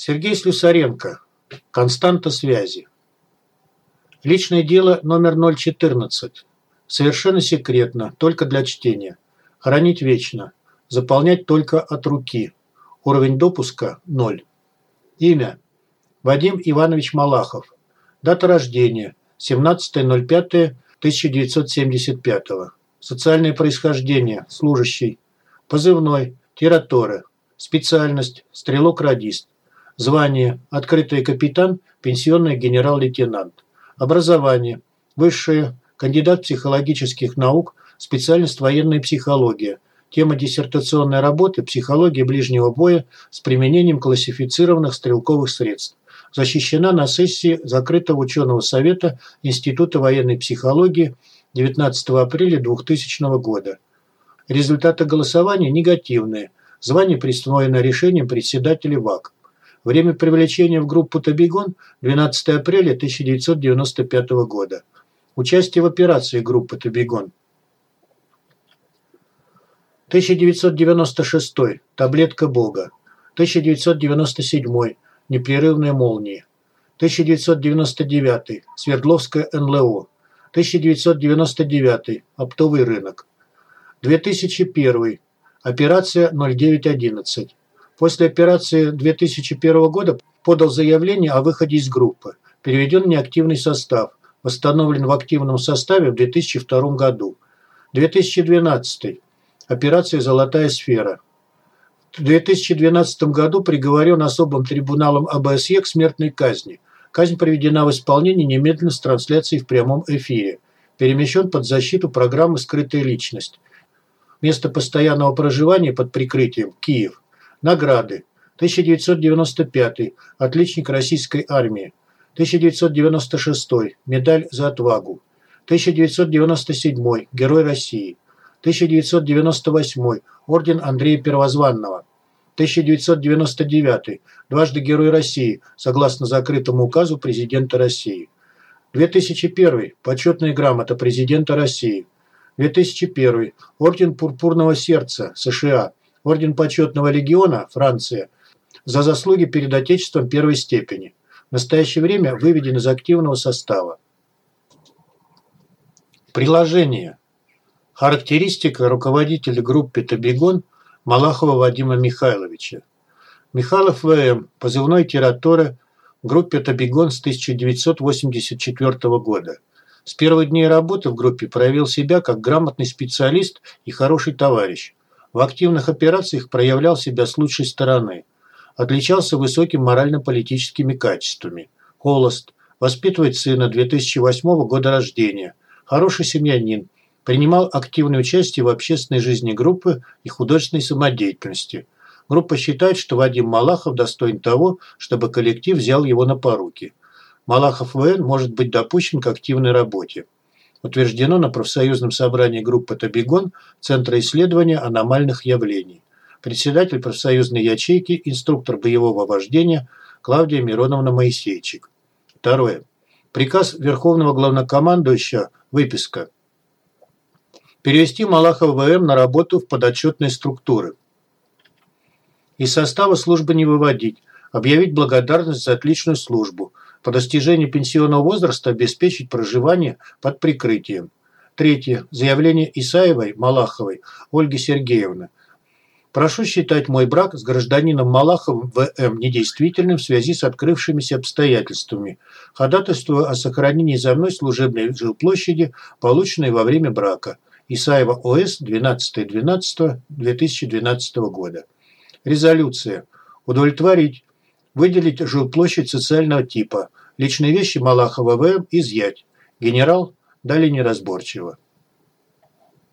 Сергей Слюсаренко. Константа связи. Личное дело номер 014. Совершенно секретно, только для чтения. Хранить вечно. Заполнять только от руки. Уровень допуска – 0. Имя. Вадим Иванович Малахов. Дата рождения. 17.05.1975. Социальное происхождение. Служащий. Позывной. Тираторе. Специальность. Стрелок-радист. Звание. Открытый капитан. Пенсионный генерал-лейтенант. Образование. Высшее. Кандидат психологических наук. Специальность военная психология. Тема диссертационной работы «Психология ближнего боя с применением классифицированных стрелковых средств». Защищена на сессии закрытого ученого совета Института военной психологии 19 апреля 2000 года. Результаты голосования негативные. Звание присвоено решением председателя ВАК. Время привлечения в группу «Табигон» 12 апреля 1995 года. Участие в операции группы «Табигон». 1996. Таблетка Бога. 1997. Непрерывные молнии. 1999. Свердловская НЛО. 1999. Оптовый рынок. 2001. Операция 0911. После операции 2001 года подал заявление о выходе из группы. Переведен в неактивный состав. Восстановлен в активном составе в 2002 году. 2012. Операция «Золотая сфера». В 2012 году приговорен особым трибуналом АБСЕ к смертной казни. Казнь проведена в исполнении немедленно с трансляцией в прямом эфире. Перемещен под защиту программы «Скрытая личность». Место постоянного проживания под прикрытием – Киев. Награды. 1995. Отличник российской армии. 1996. Медаль за отвагу. 1997. Герой России. 1998. Орден Андрея Первозванного. 1999. Дважды Герой России, согласно закрытому указу президента России. 2001. Почетная грамота президента России. 2001. Орден Пурпурного Сердца, США. Орден Почетного Легиона, Франция. За заслуги перед Отечеством первой степени. В настоящее время выведен из активного состава. Приложение. Характеристика руководителя группы «Табигон» Малахова Вадима Михайловича. Михайлов В.М. Позывной «Тераторе» в группе «Табигон» с 1984 года. С первых дней работы в группе проявил себя как грамотный специалист и хороший товарищ. В активных операциях проявлял себя с лучшей стороны. Отличался высокими морально-политическими качествами. Холост. Воспитывает сына 2008 года рождения. Хороший семьянин. Принимал активное участие в общественной жизни группы и художественной самодеятельности. Группа считает, что Вадим Малахов достоин того, чтобы коллектив взял его на поруки. Малахов ВН может быть допущен к активной работе. Утверждено на профсоюзном собрании группы «Табигон» Центра исследования аномальных явлений. Председатель профсоюзной ячейки, инструктор боевого вождения Клавдия Мироновна Моисейчик. Второе. Приказ Верховного Главнокомандующего, выписка. Перевести Малахова ВМ на работу в подотчетные структуры. Из состава службы не выводить. Объявить благодарность за отличную службу – по достижении пенсионного возраста обеспечить проживание под прикрытием. Третье. Заявление Исаевой Малаховой Ольги Сергеевны. Прошу считать мой брак с гражданином Малаховым В.М. недействительным в связи с открывшимися обстоятельствами. Ходатайствую о сохранении за мной служебной жилплощади, полученной во время брака. Исаева О.С. 12.12.2012 года. Резолюция. Удовлетворить Выделить жилплощадь социального типа. Личные вещи Малахова В. изъять. Генерал. Далее неразборчиво.